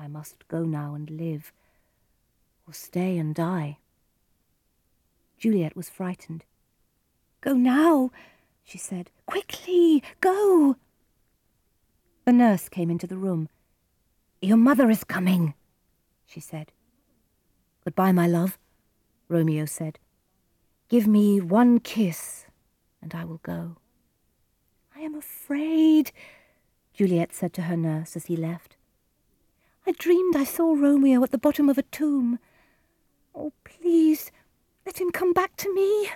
I must go now and live, or stay and die. Juliet was frightened. Go now, she said. Quickly, go! The nurse came into the room. Your mother is coming, she said. Goodbye, my love, Romeo said. Give me one kiss, and I will go. I am afraid, Juliet said to her nurse as he left. I dreamed I saw Romeo at the bottom of a tomb. Oh, please, let him come back to me.